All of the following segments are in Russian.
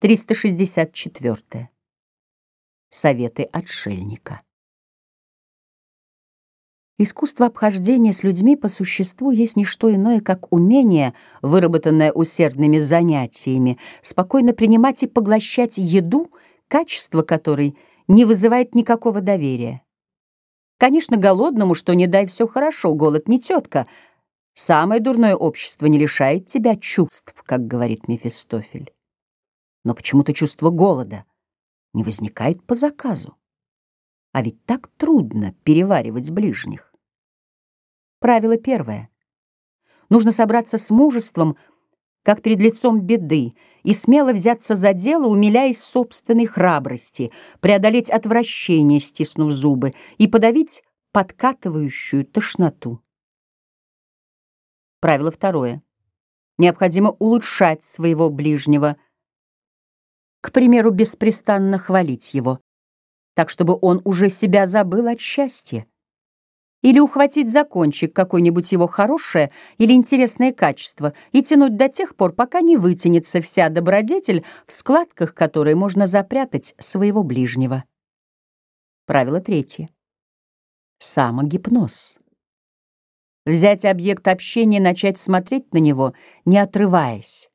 364. Советы отшельника. Искусство обхождения с людьми по существу есть не что иное, как умение, выработанное усердными занятиями, спокойно принимать и поглощать еду, качество которой не вызывает никакого доверия. Конечно, голодному, что не дай все хорошо, голод не тетка. Самое дурное общество не лишает тебя чувств, как говорит Мефистофель. Но почему-то чувство голода не возникает по заказу. А ведь так трудно переваривать ближних. Правило первое. Нужно собраться с мужеством, как перед лицом беды, и смело взяться за дело, умиляясь собственной храбрости, преодолеть отвращение, стиснув зубы, и подавить подкатывающую тошноту. Правило второе. Необходимо улучшать своего ближнего – к примеру, беспрестанно хвалить его, так чтобы он уже себя забыл от счастья. Или ухватить за кончик какое-нибудь его хорошее или интересное качество и тянуть до тех пор, пока не вытянется вся добродетель, в складках которой можно запрятать своего ближнего. Правило третье. Самогипноз. Взять объект общения и начать смотреть на него, не отрываясь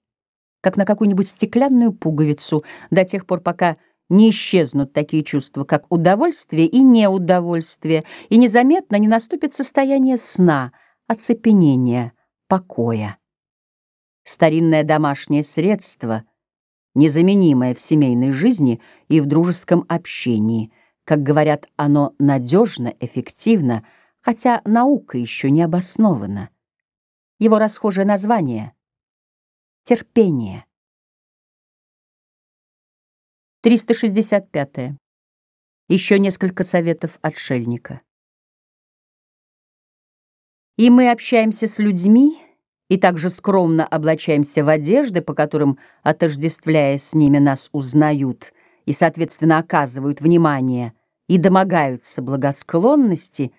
как на какую-нибудь стеклянную пуговицу, до тех пор, пока не исчезнут такие чувства, как удовольствие и неудовольствие, и незаметно не наступит состояние сна, оцепенения, покоя. Старинное домашнее средство, незаменимое в семейной жизни и в дружеском общении, как говорят, оно надежно, эффективно, хотя наука еще не обоснована. Его расхожее название — терпение. 365. -е. Еще несколько советов отшельника. И мы общаемся с людьми, и также скромно облачаемся в одежды, по которым, отождествляя с ними, нас узнают и, соответственно, оказывают внимание и домогаются благосклонности,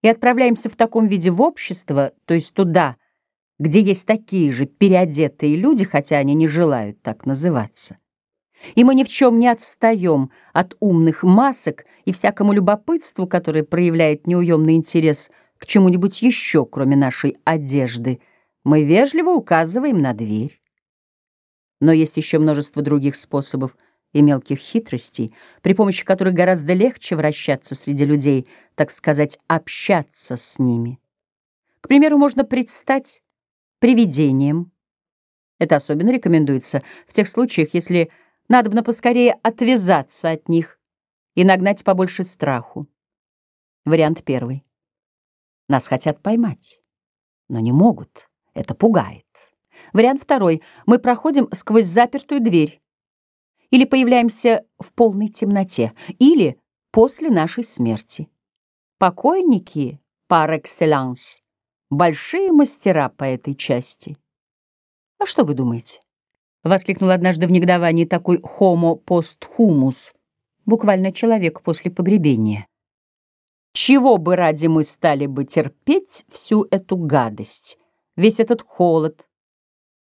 и отправляемся в таком виде в общество, то есть туда, где есть такие же переодетые люди, хотя они не желают так называться. И мы ни в чем не отстаем от умных масок и всякому любопытству, которое проявляет неуемный интерес к чему-нибудь еще, кроме нашей одежды. Мы вежливо указываем на дверь. Но есть еще множество других способов и мелких хитростей, при помощи которых гораздо легче вращаться среди людей, так сказать, общаться с ними. К примеру, можно предстать привидением. Это особенно рекомендуется в тех случаях, если надобно поскорее отвязаться от них и нагнать побольше страху. Вариант первый. Нас хотят поймать, но не могут. Это пугает. Вариант второй. Мы проходим сквозь запертую дверь или появляемся в полной темноте, или после нашей смерти. Покойники, par excellence, большие мастера по этой части. А что вы думаете? Воскликнул однажды в негодовании такой homo posthumus, буквально человек после погребения. Чего бы ради мы стали бы терпеть всю эту гадость, весь этот холод,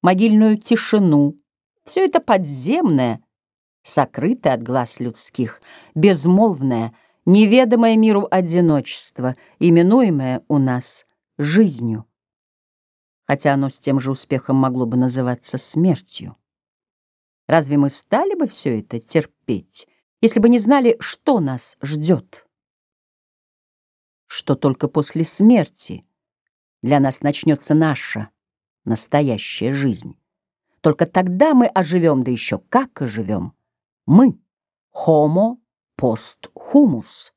могильную тишину, все это подземное, сокрытое от глаз людских, безмолвное, неведомое миру одиночество, именуемое у нас жизнью, хотя оно с тем же успехом могло бы называться смертью. Разве мы стали бы все это терпеть, если бы не знали, что нас ждет? Что только после смерти для нас начнется наша настоящая жизнь. Только тогда мы оживем, да еще как оживем. Мы — homo post humus.